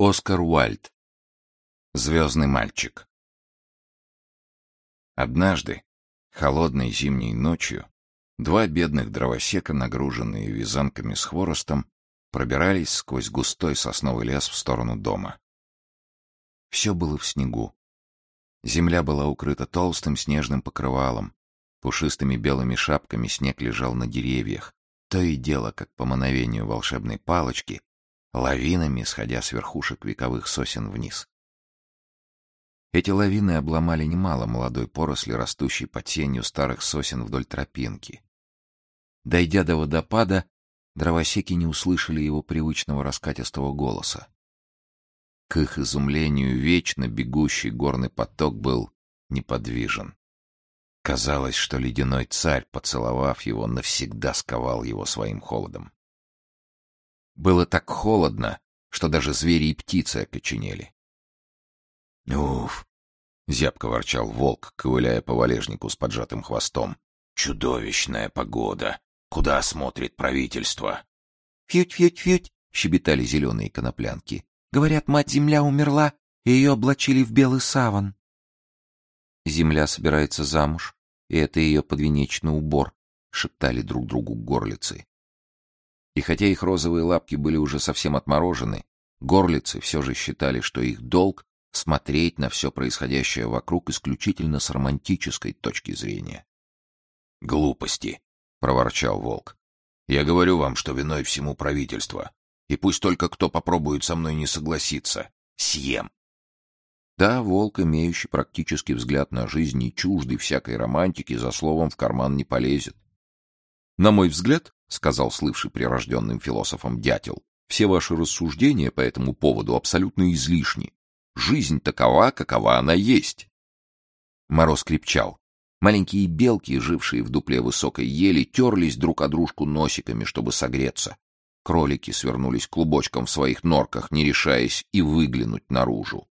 Оскар Уальд. Звездный мальчик. Однажды, холодной зимней ночью, два бедных дровосека, нагруженные вязанками с хворостом, пробирались сквозь густой сосновый лес в сторону дома. Все было в снегу. Земля была укрыта толстым снежным покрывалом. Пушистыми белыми шапками снег лежал на деревьях. То и дело, как по мановению волшебной палочки, лавинами сходя с верхушек вековых сосен вниз. Эти лавины обломали немало молодой поросли, растущей под тенью старых сосен вдоль тропинки. Дойдя до водопада, дровосеки не услышали его привычного раскатистого голоса. К их изумлению вечно бегущий горный поток был неподвижен. Казалось, что ледяной царь, поцеловав его, навсегда сковал его своим холодом. Было так холодно, что даже звери и птицы окоченели. «Уф!» — зябко ворчал волк, ковыляя по валежнику с поджатым хвостом. «Чудовищная погода! Куда смотрит правительство?» «Фють-фють-фють!» — щебетали зеленые коноплянки. «Говорят, мать-земля умерла, и ее облачили в белый саван». «Земля собирается замуж, и это ее подвенечный убор», — шептали друг другу горлицы. И хотя их розовые лапки были уже совсем отморожены, горлицы все же считали, что их долг — смотреть на все происходящее вокруг исключительно с романтической точки зрения. «Глупости!» — проворчал волк. «Я говорю вам, что виной всему правительство. И пусть только кто попробует со мной не согласиться. Съем!» Да, волк, имеющий практический взгляд на жизнь и чуждый всякой романтики, за словом в карман не полезет. На мой взгляд, — сказал слывший прирожденным философом дятел, — все ваши рассуждения по этому поводу абсолютно излишни. Жизнь такова, какова она есть. Мороз крепчал. Маленькие белки, жившие в дупле высокой ели, терлись друг о дружку носиками, чтобы согреться. Кролики свернулись клубочком в своих норках, не решаясь и выглянуть наружу.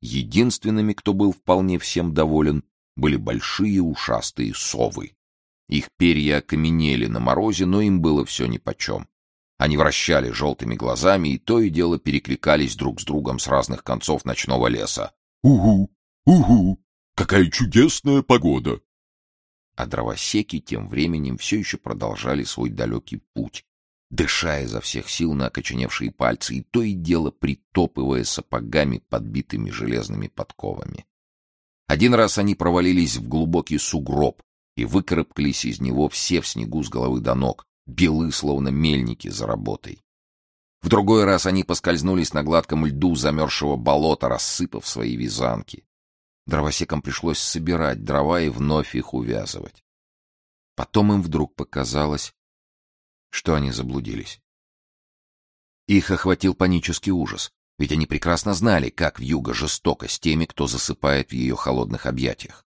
Единственными, кто был вполне всем доволен, были большие ушастые совы. Их перья окаменели на морозе, но им было все нипочем. Они вращали желтыми глазами и то и дело перекликались друг с другом с разных концов ночного леса. «Угу! Угу! Какая чудесная погода!» А дровосеки тем временем все еще продолжали свой далекий путь, дыша изо всех сил на окоченевшие пальцы и то и дело притопывая сапогами, подбитыми железными подковами. Один раз они провалились в глубокий сугроб, и выкарабкались из него все в снегу с головы до ног, белы, словно мельники за работой. В другой раз они поскользнулись на гладком льду замерзшего болота, рассыпав свои вязанки. Дровосекам пришлось собирать дрова и вновь их увязывать. Потом им вдруг показалось, что они заблудились. Их охватил панический ужас, ведь они прекрасно знали, как вьюга жестоко с теми, кто засыпает в ее холодных объятиях.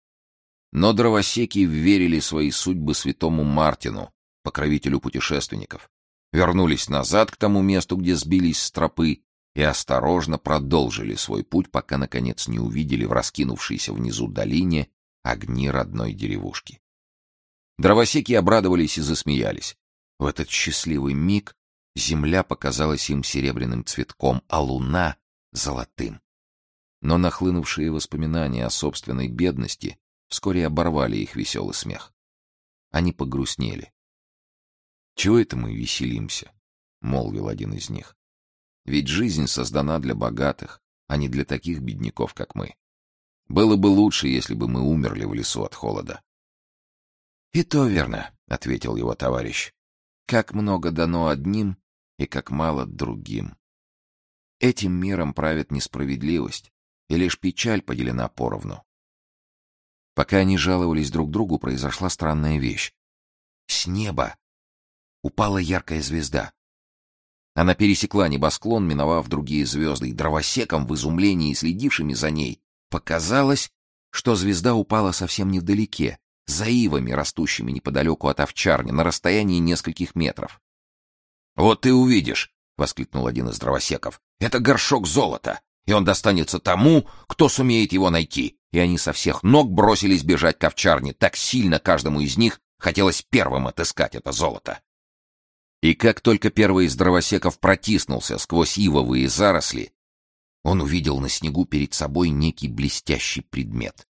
Но дровосеки верили свои судьбы святому Мартину, покровителю путешественников, вернулись назад к тому месту, где сбились с тропы, и осторожно продолжили свой путь, пока, наконец, не увидели в раскинувшейся внизу долине огни родной деревушки. Дровосеки обрадовались и засмеялись. В этот счастливый миг земля показалась им серебряным цветком, а луна — золотым. Но нахлынувшие воспоминания о собственной бедности вскоре оборвали их веселый смех. Они погрустнели. «Чего это мы веселимся?» — молвил один из них. «Ведь жизнь создана для богатых, а не для таких бедняков, как мы. Было бы лучше, если бы мы умерли в лесу от холода». «И то верно», — ответил его товарищ. «Как много дано одним и как мало другим. Этим миром правит несправедливость, и лишь печаль поделена поровну. Пока они жаловались друг другу, произошла странная вещь. С неба упала яркая звезда. Она пересекла небосклон, миновав другие звезды, и дровосекам в изумлении, следившими за ней, показалось, что звезда упала совсем невдалеке, за ивами, растущими неподалеку от овчарни, на расстоянии нескольких метров. «Вот ты увидишь!» — воскликнул один из дровосеков. «Это горшок золота, и он достанется тому, кто сумеет его найти и они со всех ног бросились бежать к овчарне. Так сильно каждому из них хотелось первым отыскать это золото. И как только первый из дровосеков протиснулся сквозь ивовые заросли, Он увидел на снегу перед собой некий блестящий предмет.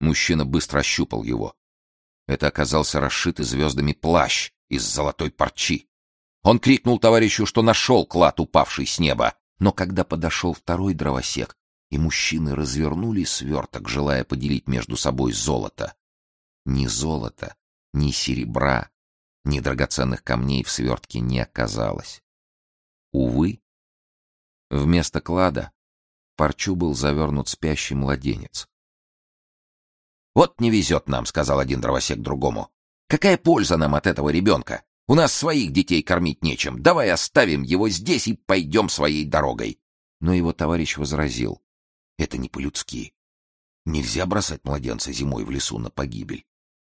Мужчина быстро ощупал его. Это оказался расшитый звездами плащ из золотой парчи. Он крикнул товарищу, что нашел клад, упавший с неба. Но когда подошел второй дровосек, и мужчины развернули сверток, желая поделить между собой золото, ни золота, ни серебра, ни драгоценных камней в свертке не оказалось. Увы, вместо клада парчу был завернут спящий младенец. «Вот не везет нам», — сказал один дровосек другому. «Какая польза нам от этого ребенка? У нас своих детей кормить нечем. Давай оставим его здесь и пойдем своей дорогой». Но его товарищ возразил. «Это не по-людски. Нельзя бросать младенца зимой в лесу на погибель.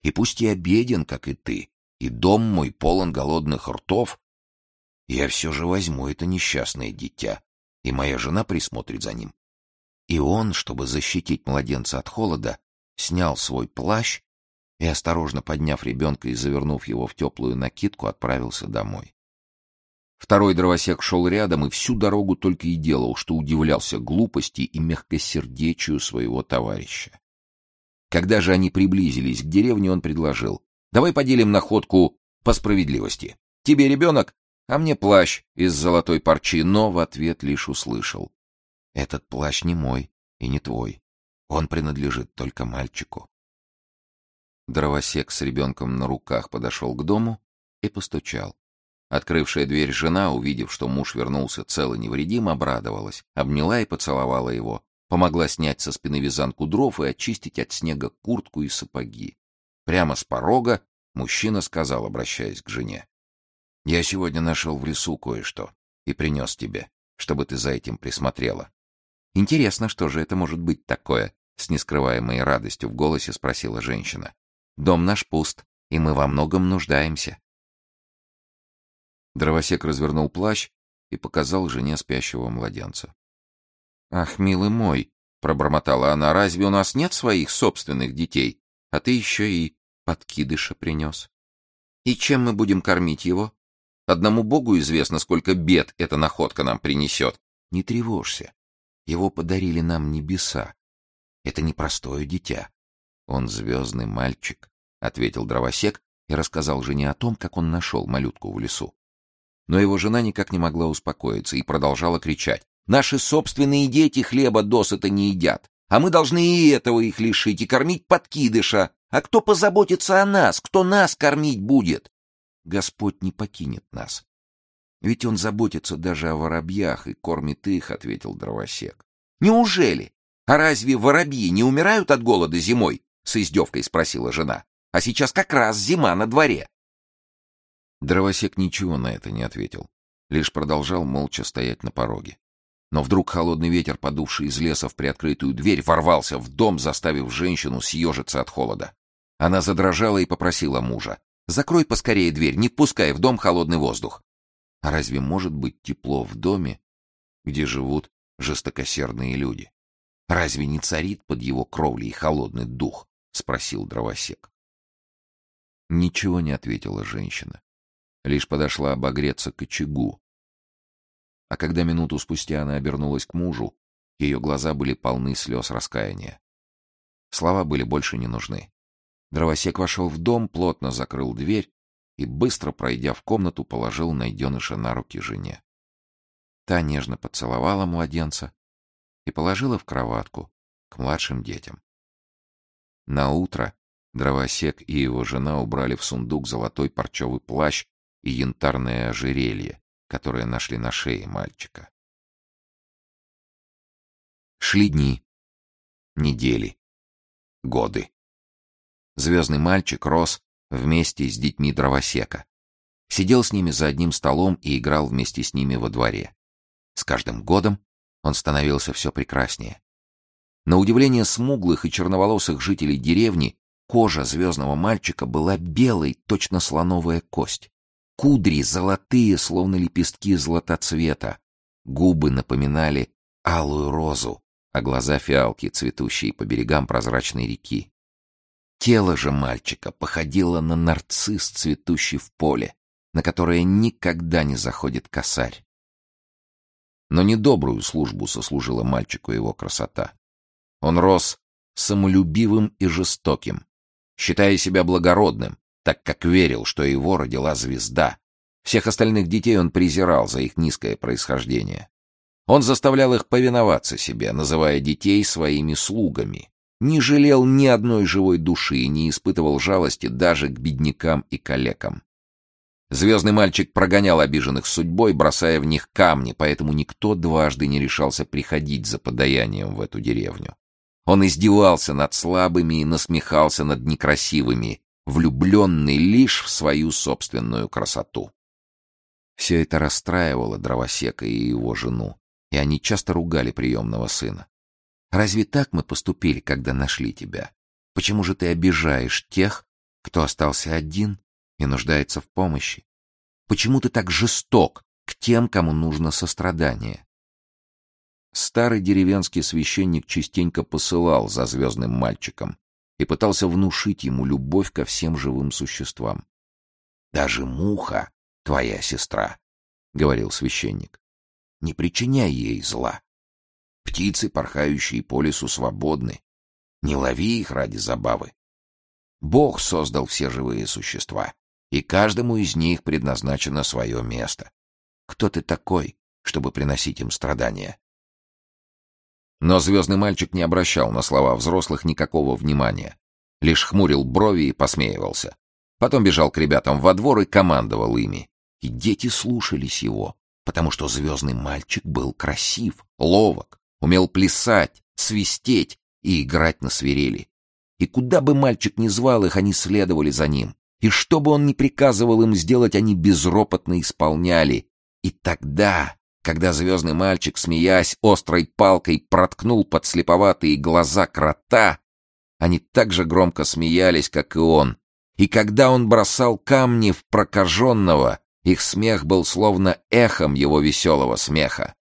И пусть я беден, как и ты, и дом мой полон голодных ртов, я все же возьму это несчастное дитя, и моя жена присмотрит за ним. И он, чтобы защитить младенца от холода, снял свой плащ и, осторожно подняв ребенка и завернув его в теплую накидку, отправился домой. Второй дровосек шел рядом и всю дорогу только и делал, что удивлялся глупости и мягкосердечию своего товарища. Когда же они приблизились к деревне, он предложил. «Давай поделим находку по справедливости. Тебе ребенок, а мне плащ из золотой парчи, но в ответ лишь услышал. Этот плащ не мой и не твой. Он принадлежит только мальчику. Дровосек с ребенком на руках подошел к дому и постучал. Открывшая дверь жена, увидев, что муж вернулся цел и невредим, обрадовалась, обняла и поцеловала его, помогла снять со спины вязанку дров и очистить от снега куртку и сапоги. Прямо с порога мужчина сказал, обращаясь к жене. Я сегодня нашел в лесу кое-что и принес тебе, чтобы ты за этим присмотрела. Интересно, что же это может быть такое? С нескрываемой радостью в голосе спросила женщина. Дом наш пуст, и мы во многом нуждаемся. Дровосек развернул плащ и показал жене спящего младенца. Ах, милый мой, пробормотала она, разве у нас нет своих собственных детей? А ты еще и подкидыша принес. И чем мы будем кормить его? Одному Богу известно, сколько бед эта находка нам принесет. Не тревожься. Его подарили нам небеса. Это не простое дитя. Он звездный мальчик, — ответил дровосек и рассказал жене о том, как он нашел малютку в лесу. Но его жена никак не могла успокоиться и продолжала кричать. «Наши собственные дети хлеба досыта не едят, а мы должны и этого их лишить и кормить подкидыша. А кто позаботится о нас? Кто нас кормить будет? Господь не покинет нас. Ведь он заботится даже о воробьях и кормит их, — ответил дровосек. — Неужели? А разве воробьи не умирают от голода зимой? — с издевкой спросила жена. — А сейчас как раз зима на дворе. Дровосек ничего на это не ответил, лишь продолжал молча стоять на пороге. Но вдруг холодный ветер, подувший из леса в приоткрытую дверь, ворвался в дом, заставив женщину съежиться от холода. Она задрожала и попросила мужа. Закрой поскорее дверь, не впускай в дом холодный воздух. А разве может быть тепло в доме, где живут жестокосердные люди? Разве не царит под его кровлей холодный дух? Спросил дровосек. Ничего не ответила женщина. Лишь подошла обогреться к очагу. А когда минуту спустя она обернулась к мужу, ее глаза были полны слез раскаяния. Слова были больше не нужны. Дровосек вошел в дом, плотно закрыл дверь и, быстро пройдя в комнату, положил найденыша на руки жене. Та нежно поцеловала младенца и положила в кроватку к младшим детям. На утро дровосек и его жена убрали в сундук золотой парчевый плащ и янтарное ожерелье, которое нашли на шее мальчика. Шли дни, недели, годы. Звездный мальчик рос вместе с детьми дровосека. Сидел с ними за одним столом и играл вместе с ними во дворе. С каждым годом он становился все прекраснее. На удивление смуглых и черноволосых жителей деревни кожа звездного мальчика была белой, точно слоновая кость. Кудри золотые, словно лепестки златоцвета. Губы напоминали алую розу, а глаза фиалки, цветущие по берегам прозрачной реки. Тело же мальчика походило на нарцисс, цветущий в поле, на которое никогда не заходит косарь. Но недобрую службу сослужила мальчику его красота. Он рос самолюбивым и жестоким, считая себя благородным, так как верил, что его родила звезда. Всех остальных детей он презирал за их низкое происхождение. Он заставлял их повиноваться себе, называя детей своими слугами. Не жалел ни одной живой души и не испытывал жалости даже к беднякам и калекам. Звездный мальчик прогонял обиженных судьбой, бросая в них камни, поэтому никто дважды не решался приходить за подаянием в эту деревню. Он издевался над слабыми и насмехался над некрасивыми, влюбленный лишь в свою собственную красоту. Все это расстраивало дровосека и его жену, и они часто ругали приемного сына. «Разве так мы поступили, когда нашли тебя? Почему же ты обижаешь тех, кто остался один и нуждается в помощи? Почему ты так жесток к тем, кому нужно сострадание? Старый деревенский священник частенько посылал за звездным мальчиком и пытался внушить ему любовь ко всем живым существам. «Даже муха — твоя сестра», — говорил священник. «Не причиняй ей зла. Птицы, порхающие по лесу, свободны. Не лови их ради забавы. Бог создал все живые существа, и каждому из них предназначено свое место. Кто ты такой, чтобы приносить им страдания? Но звездный мальчик не обращал на слова взрослых никакого внимания. Лишь хмурил брови и посмеивался. Потом бежал к ребятам во двор и командовал ими. И дети слушались его, потому что звездный мальчик был красив, ловок, умел плясать, свистеть и играть на свирели. И куда бы мальчик ни звал их, они следовали за ним. И что бы он ни приказывал им сделать, они безропотно исполняли. И тогда, когда звездный мальчик, смеясь, острой палкой проткнул подслеповатые глаза крота, они так же громко смеялись, как и он. И когда он бросал камни в прокаженного, их смех был словно эхом его веселого смеха.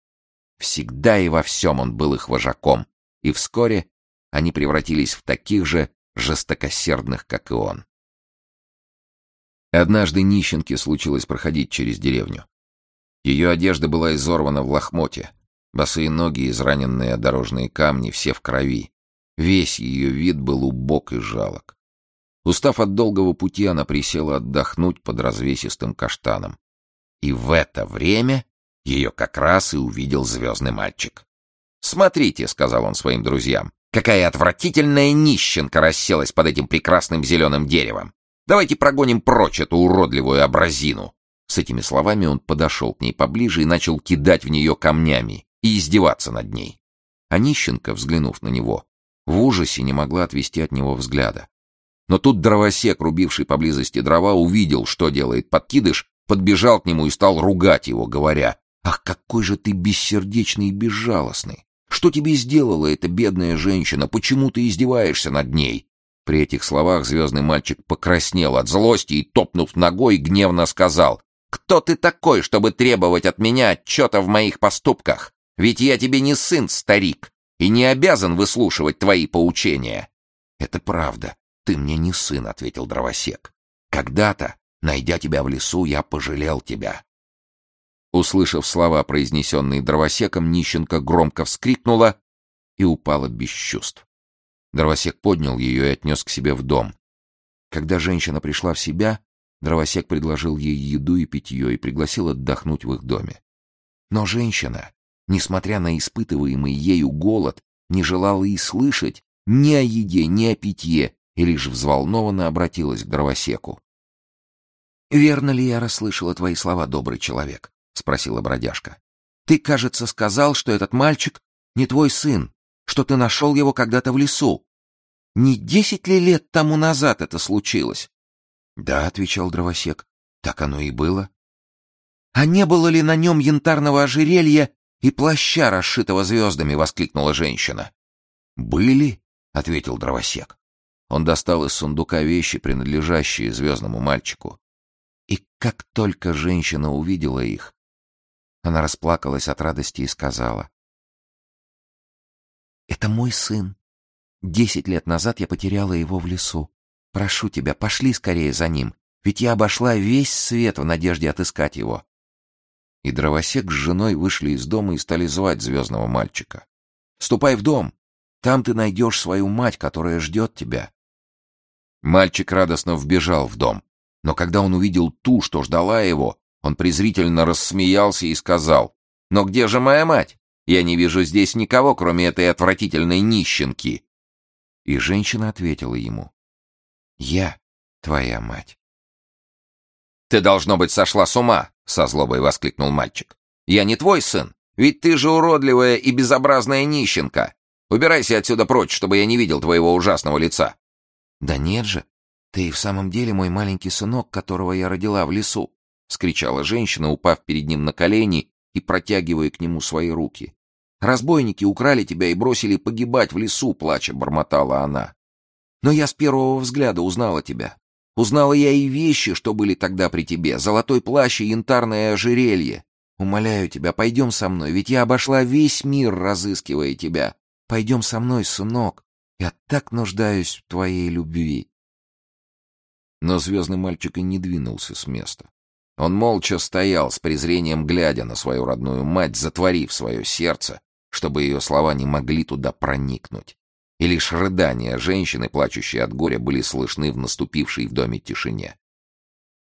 Всегда и во всем он был их вожаком, и вскоре они превратились в таких же жестокосердных, как и он. Однажды нищенке случилось проходить через деревню. Ее одежда была изорвана в лохмоте, босые ноги, израненные дорожные камни, все в крови. Весь ее вид был убог и жалок. Устав от долгого пути, она присела отдохнуть под развесистым каштаном. И в это время ее как раз и увидел звездный мальчик. «Смотрите», — сказал он своим друзьям, — «какая отвратительная нищенка расселась под этим прекрасным зеленым деревом. Давайте прогоним прочь эту уродливую образину. С этими словами он подошел к ней поближе и начал кидать в нее камнями и издеваться над ней. А нищенка, взглянув на него, в ужасе не могла отвести от него взгляда. Но тут дровосек, рубивший поблизости дрова, увидел, что делает подкидыш, подбежал к нему и стал ругать его, говоря, «Ах, какой же ты бессердечный и безжалостный! Что тебе сделала эта бедная женщина? Почему ты издеваешься над ней? При этих словах звездный мальчик покраснел от злости и, топнув ногой, гневно сказал, «Кто ты такой, чтобы требовать от меня отчета в моих поступках? Ведь я тебе не сын, старик, и не обязан выслушивать твои поучения». «Это правда, ты мне не сын», — ответил дровосек. «Когда-то, найдя тебя в лесу, я пожалел тебя». Услышав слова, произнесенные дровосеком, нищенка громко вскрикнула и упала без чувств. Дровосек поднял ее и отнес к себе в дом. Когда женщина пришла в себя, дровосек предложил ей еду и питье и пригласил отдохнуть в их доме. Но женщина, несмотря на испытываемый ею голод, не желала и слышать ни о еде, ни о питье, и лишь взволнованно обратилась к дровосеку. «Верно ли я расслышала твои слова, добрый человек?» — спросила бродяжка. «Ты, кажется, сказал, что этот мальчик не твой сын, что ты нашел его когда-то в лесу. Не десять ли лет тому назад это случилось? — Да, — отвечал дровосек, — так оно и было. — А не было ли на нем янтарного ожерелья и плаща, расшитого звездами? — воскликнула женщина. — Были, — ответил дровосек. Он достал из сундука вещи, принадлежащие звездному мальчику. И как только женщина увидела их, она расплакалась от радости и сказала, это мой сын. Десять лет назад я потеряла его в лесу. Прошу тебя, пошли скорее за ним, ведь я обошла весь свет в надежде отыскать его. И дровосек с женой вышли из дома и стали звать звездного мальчика. «Ступай в дом! Там ты найдешь свою мать, которая ждет тебя!» Мальчик радостно вбежал в дом, но когда он увидел ту, что ждала его, он презрительно рассмеялся и сказал, «Но где же моя мать? Я не вижу здесь никого, кроме этой отвратительной нищенки!» И женщина ответила ему, «Я твоя мать». «Ты, должно быть, сошла с ума!» — со злобой воскликнул мальчик. «Я не твой сын, ведь ты же уродливая и безобразная нищенка. Убирайся отсюда прочь, чтобы я не видел твоего ужасного лица». «Да нет же, ты и в самом деле мой маленький сынок, которого я родила в лесу», — скричала женщина, упав перед ним на колени и протягивая к нему свои руки. «Разбойники украли тебя и бросили погибать в лесу», — плача бормотала она. «Но я с первого взгляда узнала тебя. Узнала я и вещи, что были тогда при тебе, золотой плащ и янтарное ожерелье. Умоляю тебя, пойдем со мной, ведь я обошла весь мир, разыскивая тебя. Пойдем со мной, сынок. Я так нуждаюсь в твоей любви. Но звездный мальчик и не двинулся с места. Он молча стоял, с презрением глядя на свою родную мать, затворив свое сердце, чтобы ее слова не могли туда проникнуть и лишь рыдания женщины, плачущей от горя, были слышны в наступившей в доме тишине.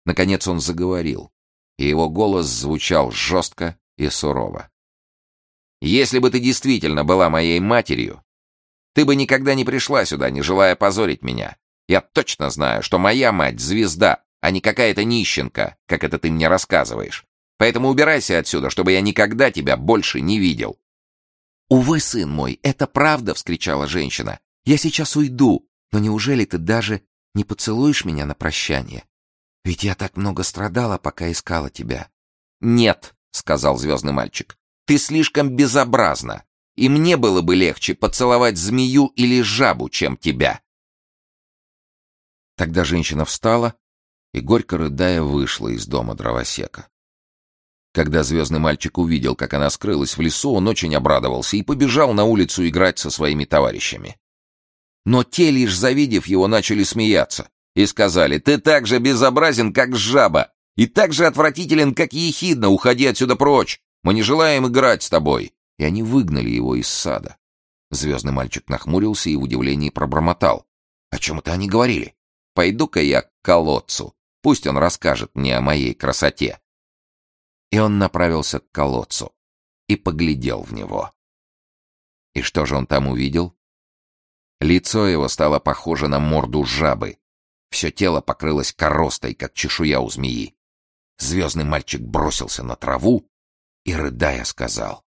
Наконец он заговорил, и его голос звучал жестко и сурово. «Если бы ты действительно была моей матерью, ты бы никогда не пришла сюда, не желая позорить меня. Я точно знаю, что моя мать — звезда, а не какая-то нищенка, как это ты мне рассказываешь. Поэтому убирайся отсюда, чтобы я никогда тебя больше не видел. «Увы, сын мой, это правда!» — вскричала женщина. «Я сейчас уйду, но неужели ты даже не поцелуешь меня на прощание? Ведь я так много страдала, пока искала тебя». «Нет», — сказал звездный мальчик, — «ты слишком безобразна, и мне было бы легче поцеловать змею или жабу, чем тебя». Тогда женщина встала и, горько рыдая, вышла из дома дровосека. Когда звездный мальчик увидел, как она скрылась в лесу, он очень обрадовался и побежал на улицу играть со своими товарищами. Но те, лишь завидев его, начали смеяться и сказали, «Ты так же безобразен, как жаба, и так же отвратителен, как ехидна, уходи отсюда прочь, мы не желаем играть с тобой». И они выгнали его из сада. Звездный мальчик нахмурился и в удивлении пробормотал. «О чем это они говорили? Пойду-ка я к колодцу, пусть он расскажет мне о моей красоте» и он направился к колодцу и поглядел в него. И что же он там увидел? Лицо его стало похоже на морду жабы. Все тело покрылось коростой, как чешуя у змеи. Звездный мальчик бросился на траву и, рыдая, сказал,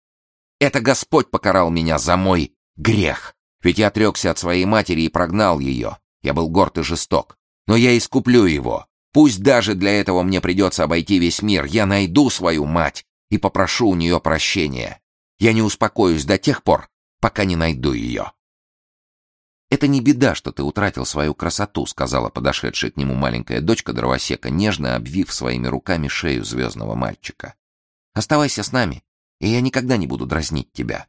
«Это Господь покарал меня за мой грех, ведь я отрекся от своей матери и прогнал ее. Я был горд и жесток, но я искуплю его. Пусть даже для этого мне придется обойти весь мир, я найду свою мать и попрошу у нее прощения. Я не успокоюсь до тех пор, пока не найду ее. «Это не беда, что ты утратил свою красоту», — сказала подошедшая к нему маленькая дочка дровосека, нежно обвив своими руками шею звездного мальчика. «Оставайся с нами, и я никогда не буду дразнить тебя».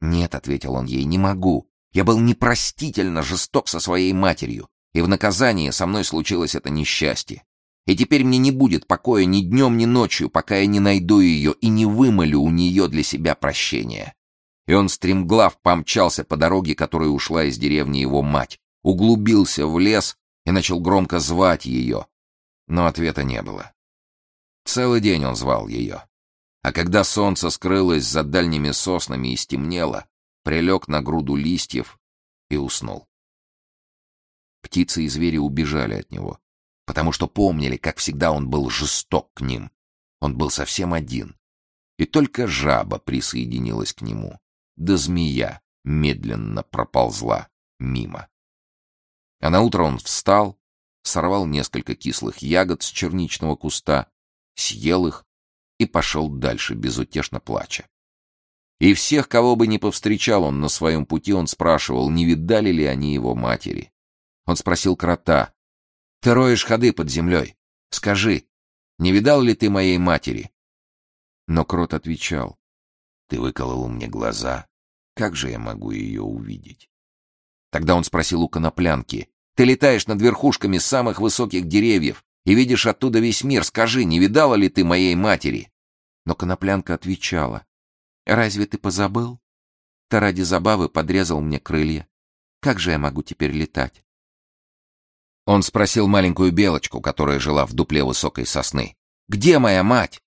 «Нет», — ответил он ей, — «не могу. Я был непростительно жесток со своей матерью и в наказание со мной случилось это несчастье. И теперь мне не будет покоя ни днем, ни ночью, пока я не найду ее и не вымолю у нее для себя прощения. И он стремглав помчался по дороге, которой ушла из деревни его мать, углубился в лес и начал громко звать ее. Но ответа не было. Целый день он звал ее. А когда солнце скрылось за дальними соснами и стемнело, прилег на груду листьев и уснул. Птицы и звери убежали от него, потому что помнили, как всегда он был жесток к ним. Он был совсем один. И только жаба присоединилась к нему, да змея медленно проползла мимо. А на утро он встал, сорвал несколько кислых ягод с черничного куста, съел их и пошел дальше, безутешно плача. И всех, кого бы ни повстречал он на своем пути, он спрашивал, не видали ли они его матери. Он спросил крота. «Ты роешь ходы под землей. Скажи, не видал ли ты моей матери?» Но крот отвечал. «Ты выколол мне глаза. Как же я могу ее увидеть?» Тогда он спросил у коноплянки. «Ты летаешь над верхушками самых высоких деревьев и видишь оттуда весь мир. Скажи, не видала ли ты моей матери?» Но коноплянка отвечала. «Разве ты позабыл? Ты ради забавы подрезал мне крылья. Как же я могу теперь летать?» Он спросил маленькую белочку, которая жила в дупле высокой сосны. «Где моя мать?»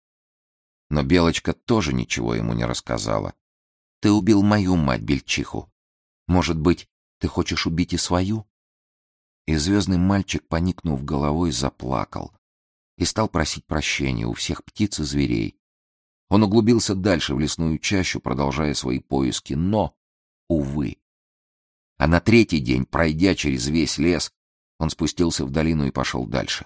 Но белочка тоже ничего ему не рассказала. «Ты убил мою мать, Бельчиху. Может быть, ты хочешь убить и свою?» И звездный мальчик, поникнув головой, заплакал и стал просить прощения у всех птиц и зверей. Он углубился дальше в лесную чащу, продолжая свои поиски, но, увы. А на третий день, пройдя через весь лес, он спустился в долину и пошел дальше.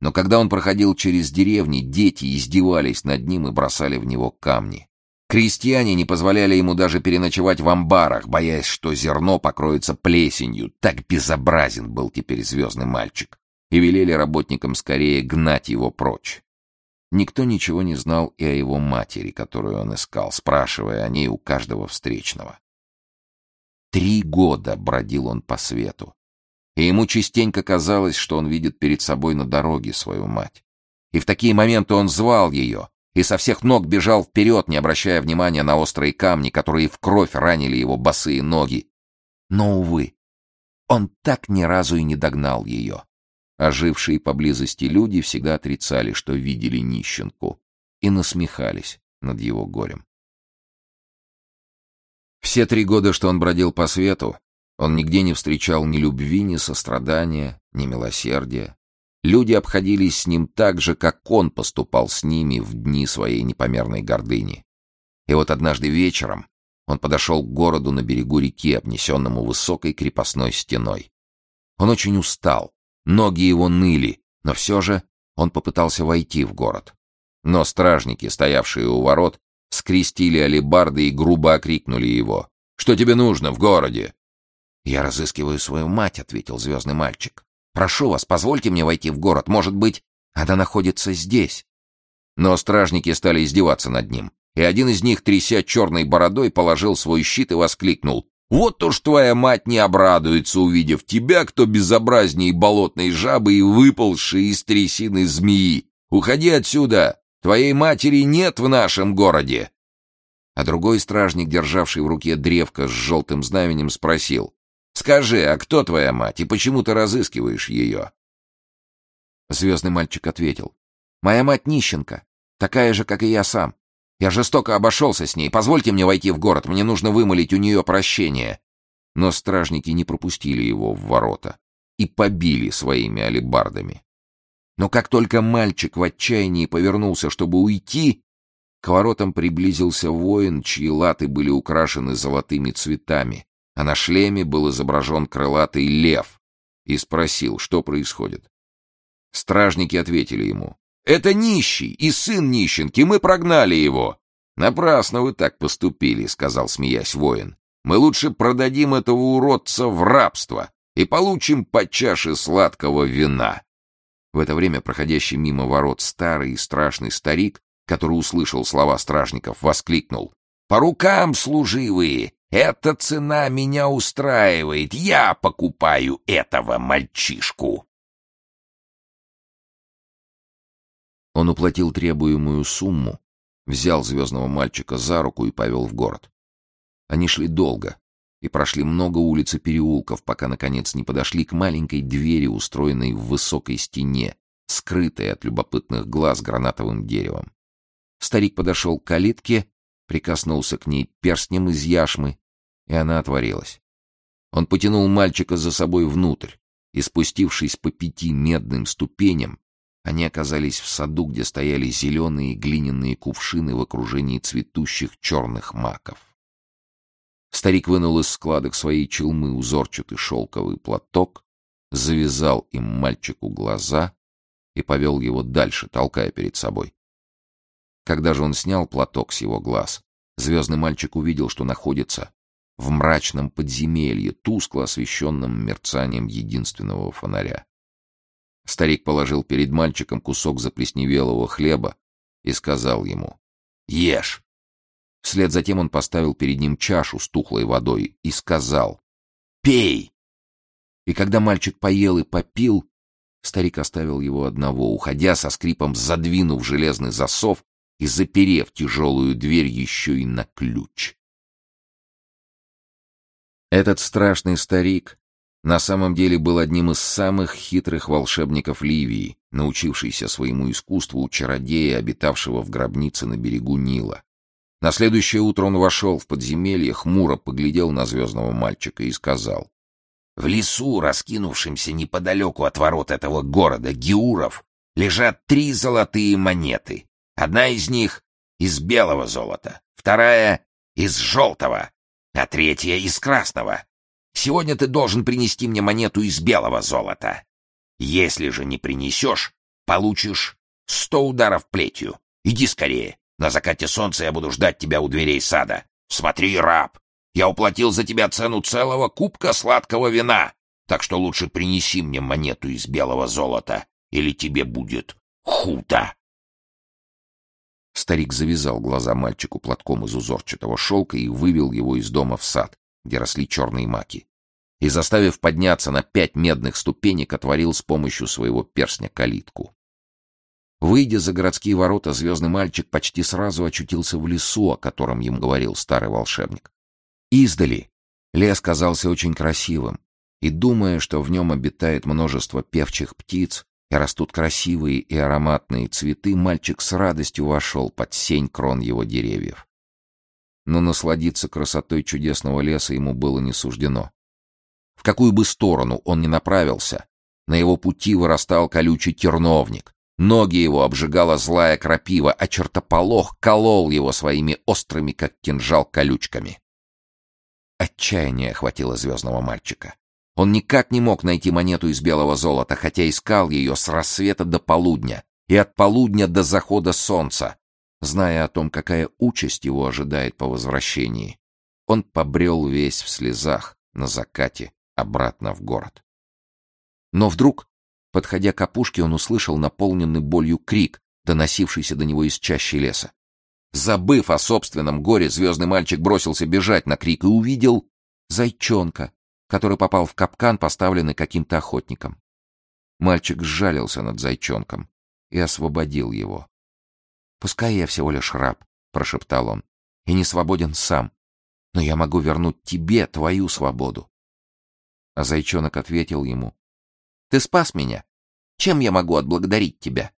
Но когда он проходил через деревни, дети издевались над ним и бросали в него камни. Крестьяне не позволяли ему даже переночевать в амбарах, боясь, что зерно покроется плесенью. Так безобразен был теперь звездный мальчик. И велели работникам скорее гнать его прочь. Никто ничего не знал и о его матери, которую он искал, спрашивая о ней у каждого встречного. Три года бродил он по свету и ему частенько казалось, что он видит перед собой на дороге свою мать. И в такие моменты он звал ее, и со всех ног бежал вперед, не обращая внимания на острые камни, которые в кровь ранили его босые ноги. Но, увы, он так ни разу и не догнал ее. Ожившие поблизости люди всегда отрицали, что видели нищенку, и насмехались над его горем. Все три года, что он бродил по свету, он нигде не встречал ни любви, ни сострадания, ни милосердия. Люди обходились с ним так же, как он поступал с ними в дни своей непомерной гордыни. И вот однажды вечером он подошел к городу на берегу реки, обнесенному высокой крепостной стеной. Он очень устал, ноги его ныли, но все же он попытался войти в город. Но стражники, стоявшие у ворот, скрестили алебарды и грубо окрикнули его. «Что тебе нужно в городе?» «Я разыскиваю свою мать», — ответил звездный мальчик. «Прошу вас, позвольте мне войти в город. Может быть, она находится здесь». Но стражники стали издеваться над ним, и один из них, тряся черной бородой, положил свой щит и воскликнул. «Вот уж твоя мать не обрадуется, увидев тебя, кто безобразней болотной жабы и выползшей из трясины змеи. Уходи отсюда! Твоей матери нет в нашем городе!» А другой стражник, державший в руке древко с желтым знаменем, спросил. Скажи, а кто твоя мать и почему ты разыскиваешь ее?» Звездный мальчик ответил. «Моя мать нищенка, такая же, как и я сам. Я жестоко обошелся с ней. Позвольте мне войти в город, мне нужно вымолить у нее прощение». Но стражники не пропустили его в ворота и побили своими алебардами. Но как только мальчик в отчаянии повернулся, чтобы уйти, к воротам приблизился воин, чьи латы были украшены золотыми цветами а на шлеме был изображен крылатый лев, и спросил, что происходит. Стражники ответили ему, «Это нищий и сын нищенки, мы прогнали его». «Напрасно вы так поступили», — сказал, смеясь воин. «Мы лучше продадим этого уродца в рабство и получим по чаше сладкого вина». В это время проходящий мимо ворот старый и страшный старик, который услышал слова стражников, воскликнул. «По рукам, служивые! Эта цена меня устраивает. Я покупаю этого мальчишку. Он уплатил требуемую сумму, взял звездного мальчика за руку и повел в город. Они шли долго и прошли много улиц и переулков, пока, наконец, не подошли к маленькой двери, устроенной в высокой стене, скрытой от любопытных глаз гранатовым деревом. Старик подошел к калитке, прикоснулся к ней перстнем из яшмы и она отворилась. Он потянул мальчика за собой внутрь, и, спустившись по пяти медным ступеням, они оказались в саду, где стояли зеленые глиняные кувшины в окружении цветущих черных маков. Старик вынул из складок своей челмы узорчатый шелковый платок, завязал им мальчику глаза и повел его дальше, толкая перед собой. Когда же он снял платок с его глаз, звездный мальчик увидел, что находится в мрачном подземелье, тускло освещенном мерцанием единственного фонаря. Старик положил перед мальчиком кусок заплесневелого хлеба и сказал ему «Ешь!». Вслед затем он поставил перед ним чашу с тухлой водой и сказал «Пей!». И когда мальчик поел и попил, старик оставил его одного, уходя со скрипом задвинув железный засов и заперев тяжелую дверь еще и на ключ. Этот страшный старик на самом деле был одним из самых хитрых волшебников Ливии, научившийся своему искусству у чародея, обитавшего в гробнице на берегу Нила. На следующее утро он вошел в подземелье, хмуро поглядел на звездного мальчика и сказал. «В лесу, раскинувшемся неподалеку от ворот этого города, Геуров, лежат три золотые монеты. Одна из них из белого золота, вторая из желтого, а третья из красного. Сегодня ты должен принести мне монету из белого золота. Если же не принесешь, получишь сто ударов плетью. Иди скорее. На закате солнца я буду ждать тебя у дверей сада. Смотри, раб, я уплатил за тебя цену целого кубка сладкого вина, так что лучше принеси мне монету из белого золота, или тебе будет худо. Старик завязал глаза мальчику платком из узорчатого шелка и вывел его из дома в сад, где росли черные маки. И, заставив подняться на пять медных ступенек, отворил с помощью своего перстня калитку. Выйдя за городские ворота, звездный мальчик почти сразу очутился в лесу, о котором ему говорил старый волшебник. Издали лес казался очень красивым, и, думая, что в нем обитает множество певчих птиц, и растут красивые и ароматные цветы, мальчик с радостью вошел под сень крон его деревьев. Но насладиться красотой чудесного леса ему было не суждено. В какую бы сторону он ни направился, на его пути вырастал колючий терновник, ноги его обжигала злая крапива, а чертополох колол его своими острыми, как кинжал, колючками. Отчаяние охватило звездного мальчика. Он никак не мог найти монету из белого золота, хотя искал ее с рассвета до полудня и от полудня до захода солнца. Зная о том, какая участь его ожидает по возвращении, он побрел весь в слезах на закате обратно в город. Но вдруг, подходя к опушке, он услышал наполненный болью крик, доносившийся до него из чащи леса. Забыв о собственном горе, звездный мальчик бросился бежать на крик и увидел зайчонка, который попал в капкан, поставленный каким-то охотником. Мальчик сжалился над зайчонком и освободил его. «Пускай я всего лишь раб», — прошептал он, — «и не свободен сам, но я могу вернуть тебе твою свободу». А зайчонок ответил ему, «Ты спас меня. Чем я могу отблагодарить тебя?»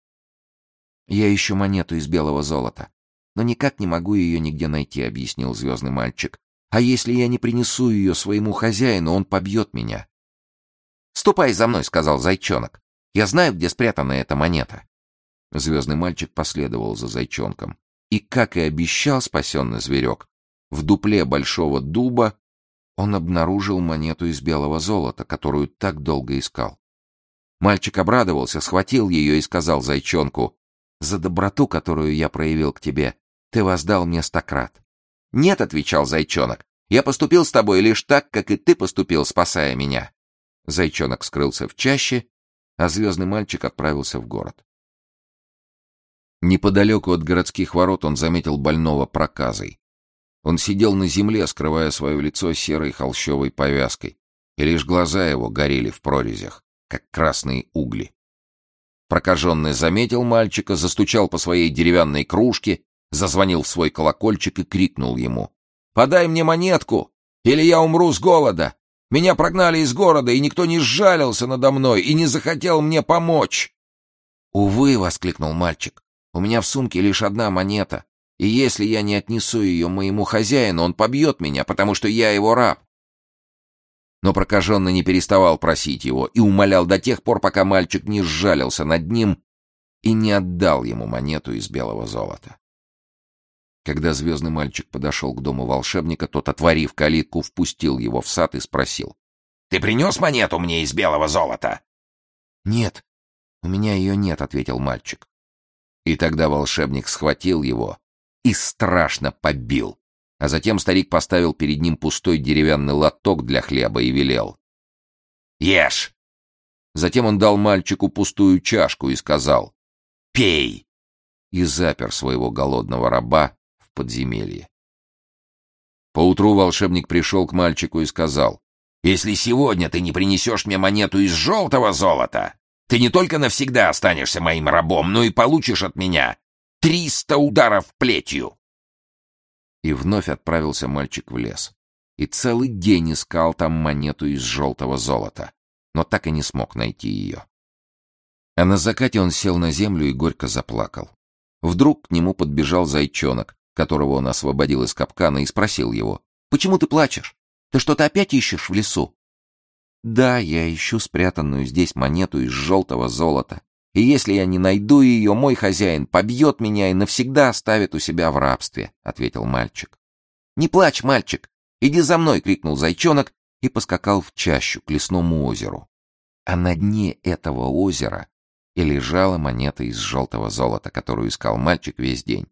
«Я ищу монету из белого золота, но никак не могу ее нигде найти», — объяснил звездный мальчик. А если я не принесу ее своему хозяину, он побьет меня. «Ступай за мной», — сказал зайчонок. «Я знаю, где спрятана эта монета». Звездный мальчик последовал за зайчонком. И, как и обещал спасенный зверек, в дупле большого дуба он обнаружил монету из белого золота, которую так долго искал. Мальчик обрадовался, схватил ее и сказал зайчонку, «За доброту, которую я проявил к тебе, ты воздал мне стократ. «Нет», — отвечал зайчонок, — «я поступил с тобой лишь так, как и ты поступил, спасая меня». Зайчонок скрылся в чаще, а звездный мальчик отправился в город. Неподалеку от городских ворот он заметил больного проказой. Он сидел на земле, скрывая свое лицо серой холщовой повязкой, и лишь глаза его горели в прорезях, как красные угли. Прокаженный заметил мальчика, застучал по своей деревянной кружке зазвонил в свой колокольчик и крикнул ему. «Подай мне монетку, или я умру с голода! Меня прогнали из города, и никто не сжалился надо мной и не захотел мне помочь!» «Увы!» — воскликнул мальчик. «У меня в сумке лишь одна монета, и если я не отнесу ее моему хозяину, он побьет меня, потому что я его раб!» Но прокаженный не переставал просить его и умолял до тех пор, пока мальчик не сжалился над ним и не отдал ему монету из белого золота. Когда звездный мальчик подошел к дому волшебника, тот, отворив калитку, впустил его в сад и спросил. — Ты принес монету мне из белого золота? — Нет, у меня ее нет, — ответил мальчик. И тогда волшебник схватил его и страшно побил. А затем старик поставил перед ним пустой деревянный лоток для хлеба и велел. «Ешь!» Затем он дал мальчику пустую чашку и сказал «Пей!» и запер своего голодного раба подземелье. Поутру волшебник пришел к мальчику и сказал, «Если сегодня ты не принесешь мне монету из желтого золота, ты не только навсегда останешься моим рабом, но и получишь от меня Триста ударов плетью!» И вновь отправился мальчик в лес. И целый день искал там монету из желтого золота, но так и не смог найти ее. А на закате он сел на землю и горько заплакал. Вдруг к нему подбежал зайчонок, которого он освободил из капкана, и спросил его, «Почему ты плачешь? Ты что-то опять ищешь в лесу?» «Да, я ищу спрятанную здесь монету из желтого золота. И если я не найду ее, мой хозяин побьет меня и навсегда оставит у себя в рабстве», — ответил мальчик. «Не плачь, мальчик! Иди за мной!» — крикнул зайчонок и поскакал в чащу к лесному озеру. А на дне этого озера и лежала монета из желтого золота, которую искал мальчик весь день.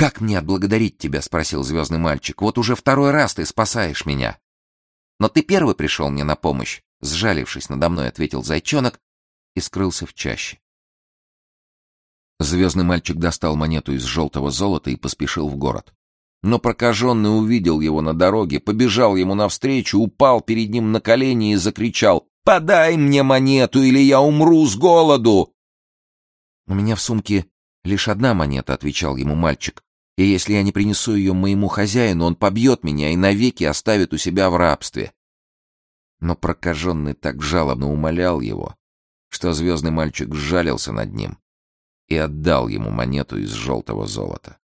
«Как мне отблагодарить тебя?» — спросил звездный мальчик. «Вот уже второй раз ты спасаешь меня». «Но ты первый пришел мне на помощь», — сжалившись надо мной, ответил зайчонок и скрылся в чаще. Звездный мальчик достал монету из желтого золота и поспешил в город. Но прокаженный увидел его на дороге, побежал ему навстречу, упал перед ним на колени и закричал «Подай мне монету, или я умру с голоду!» «У меня в сумке лишь одна монета», — отвечал ему мальчик. «И если я не принесу ее моему хозяину, он побьет меня и навеки оставит у себя в рабстве». Но прокаженный так жалобно умолял его, что звездный мальчик сжалился над ним и отдал ему монету из желтого золота.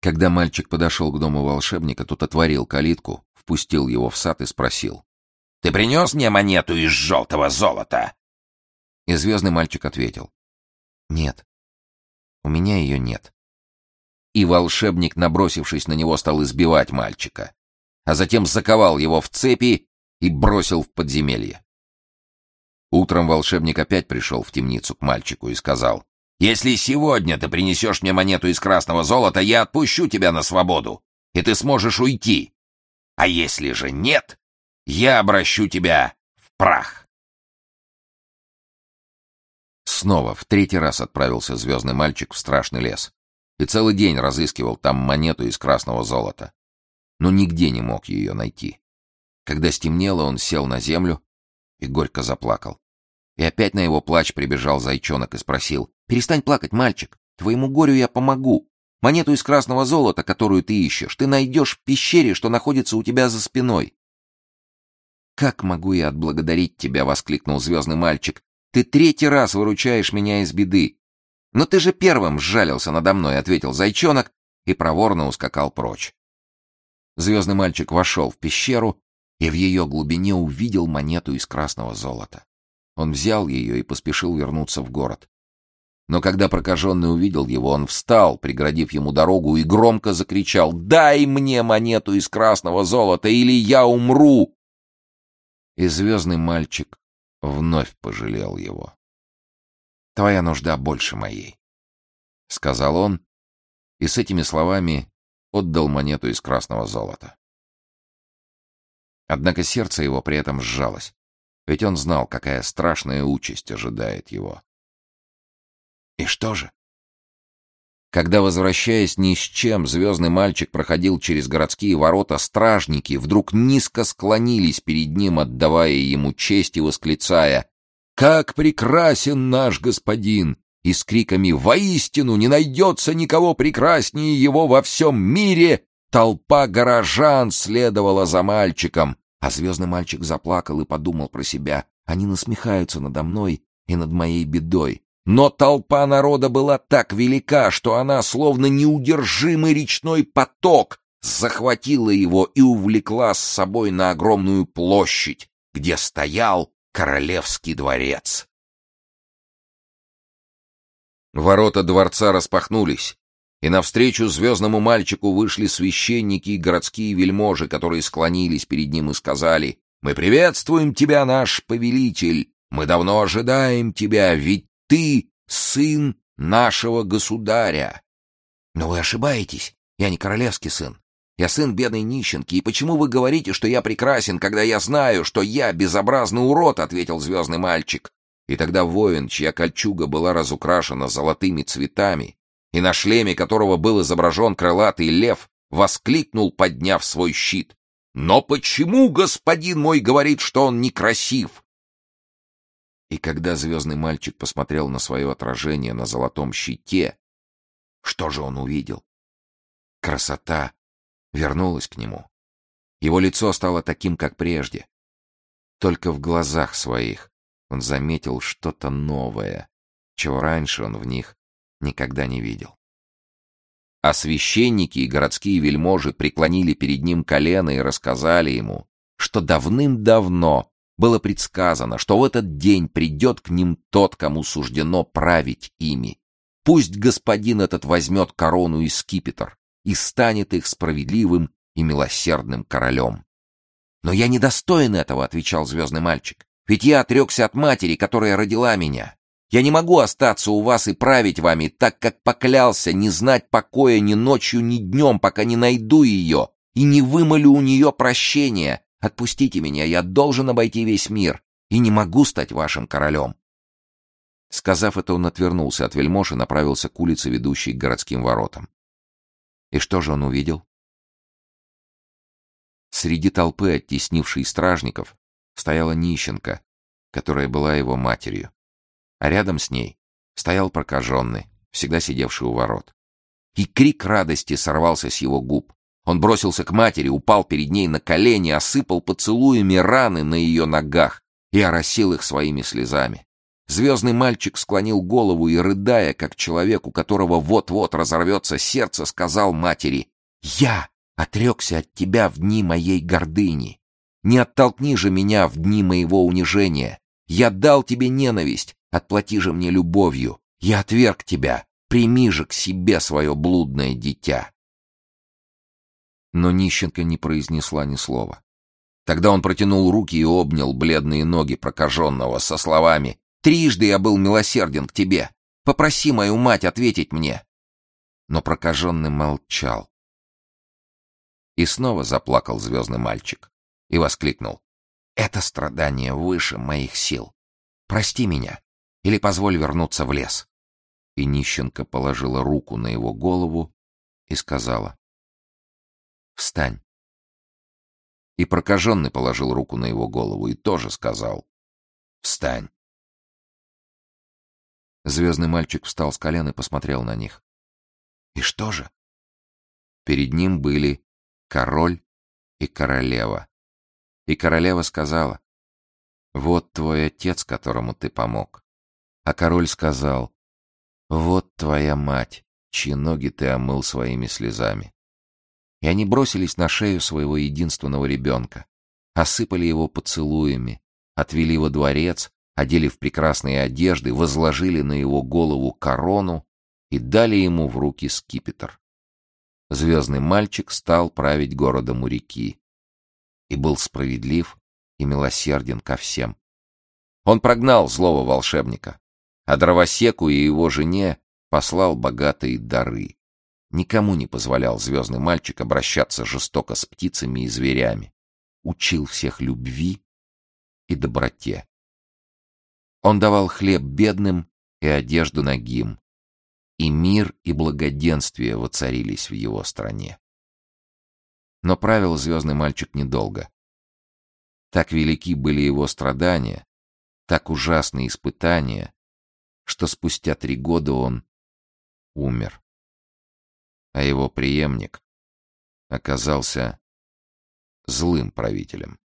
Когда мальчик подошел к дому волшебника, тот отворил калитку, впустил его в сад и спросил. «Ты принес мне монету из желтого золота?» И звездный мальчик ответил. «Нет, у меня ее нет». И волшебник, набросившись на него, стал избивать мальчика, а затем заковал его в цепи и бросил в подземелье. Утром волшебник опять пришел в темницу к мальчику и сказал, «Если сегодня ты принесешь мне монету из красного золота, я отпущу тебя на свободу, и ты сможешь уйти. А если же нет, я обращу тебя в прах». Снова в третий раз отправился звездный мальчик в страшный лес и целый день разыскивал там монету из красного золота, но нигде не мог ее найти. Когда стемнело, он сел на землю и горько заплакал. И опять на его плач прибежал зайчонок и спросил, «Перестань плакать, мальчик, твоему горю я помогу. Монету из красного золота, которую ты ищешь, ты найдешь в пещере, что находится у тебя за спиной». «Как могу я отблагодарить тебя?» — воскликнул звездный мальчик. «Ты третий раз выручаешь меня из беды». «Но ты же первым сжалился надо мной», — ответил зайчонок и проворно ускакал прочь. Звездный мальчик вошел в пещеру и в ее глубине увидел монету из красного золота. Он взял ее и поспешил вернуться в город. Но когда прокаженный увидел его, он встал, преградив ему дорогу, и громко закричал «Дай мне монету из красного золота, или я умру!» И звездный мальчик вновь пожалел его. «Твоя нужда больше моей», — сказал он, и с этими словами отдал монету из красного золота. Однако сердце его при этом сжалось, ведь он знал, какая страшная участь ожидает его. И что же? Когда, возвращаясь ни с чем, звездный мальчик проходил через городские ворота, стражники вдруг низко склонились перед ним, отдавая ему честь и восклицая «Как прекрасен наш господин!» и с криками «Воистину не найдется никого прекраснее его во всем мире!» Толпа горожан следовала за мальчиком, а звездный мальчик заплакал и подумал про себя. Они насмехаются надо мной и над моей бедой. Но толпа народа была так велика, что она, словно неудержимый речной поток, захватила его и увлекла с собой на огромную площадь, где стоял королевский дворец. Ворота дворца распахнулись, и навстречу звездному мальчику вышли священники и городские вельможи, которые склонились перед ним и сказали, «Мы приветствуем тебя, наш повелитель! Мы давно ожидаем тебя, ведь ты сын нашего государя!» «Но вы ошибаетесь, я не королевский сын. Я сын бедной нищенки, и почему вы говорите, что я прекрасен, когда я знаю, что я безобразный урод?» — ответил звездный мальчик. И тогда воин, чья кольчуга была разукрашена золотыми цветами, и на шлеме которого был изображен крылатый лев, воскликнул, подняв свой щит. «Но почему господин мой говорит, что он некрасив?» И когда звездный мальчик посмотрел на свое отражение на золотом щите, что же он увидел? Красота вернулась к нему. Его лицо стало таким, как прежде. Только в глазах своих он заметил что-то новое, чего раньше он в них никогда не видел. А священники и городские вельможи преклонили перед ним колено и рассказали ему, что давным-давно было предсказано, что в этот день придет к ним тот, кому суждено править ими. Пусть господин этот возьмет корону и скипетр и станет их справедливым и милосердным королем. «Но я недостоин этого», — отвечал звездный мальчик. «Ведь я отрекся от матери, которая родила меня. Я не могу остаться у вас и править вами, так как поклялся не знать покоя ни ночью, ни днем, пока не найду ее и не вымолю у нее прощения. Отпустите меня, я должен обойти весь мир и не могу стать вашим королем». Сказав это, он отвернулся от вельмож и направился к улице, ведущей к городским воротам. И что же он увидел? Среди толпы, оттеснившей стражников, стояла нищенка, которая была его матерью а рядом с ней стоял прокаженный, всегда сидевший у ворот. И крик радости сорвался с его губ. Он бросился к матери, упал перед ней на колени, осыпал поцелуями раны на ее ногах и оросил их своими слезами. Звездный мальчик склонил голову и, рыдая, как человек, у которого вот-вот разорвется сердце, сказал матери, «Я отрекся от тебя в дни моей гордыни. Не оттолкни же меня в дни моего унижения. Я дал тебе ненависть, Отплати же мне любовью. Я отверг тебя. Прими же к себе свое блудное дитя. Но нищенка не произнесла ни слова. Тогда он протянул руки и обнял бледные ноги прокаженного со словами «Трижды я был милосерден к тебе. Попроси мою мать ответить мне». Но прокаженный молчал. И снова заплакал звездный мальчик и воскликнул «Это страдание выше моих сил. Прости меня. Или позволь вернуться в лес. И нищенка положила руку на его голову и сказала. Встань. И прокаженный положил руку на его голову и тоже сказал. Встань. Звездный мальчик встал с колен и посмотрел на них. И что же? Перед ним были король и королева. И королева сказала, «Вот твой отец, которому ты помог. А король сказал, «Вот твоя мать, чьи ноги ты омыл своими слезами». И они бросились на шею своего единственного ребенка, осыпали его поцелуями, отвели во дворец, одели в прекрасные одежды, возложили на его голову корону и дали ему в руки скипетр. Звездный мальчик стал править городом у реки и был справедлив и милосерден ко всем. Он прогнал злого волшебника, а дровосеку и его жене послал богатые дары. Никому не позволял звездный мальчик обращаться жестоко с птицами и зверями. Учил всех любви и доброте. Он давал хлеб бедным и одежду нагим, и мир и благоденствие воцарились в его стране. Но правил звездный мальчик недолго. Так велики были его страдания, так ужасны испытания, что спустя три года он умер. А его преемник оказался злым правителем.